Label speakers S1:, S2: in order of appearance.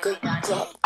S1: good job.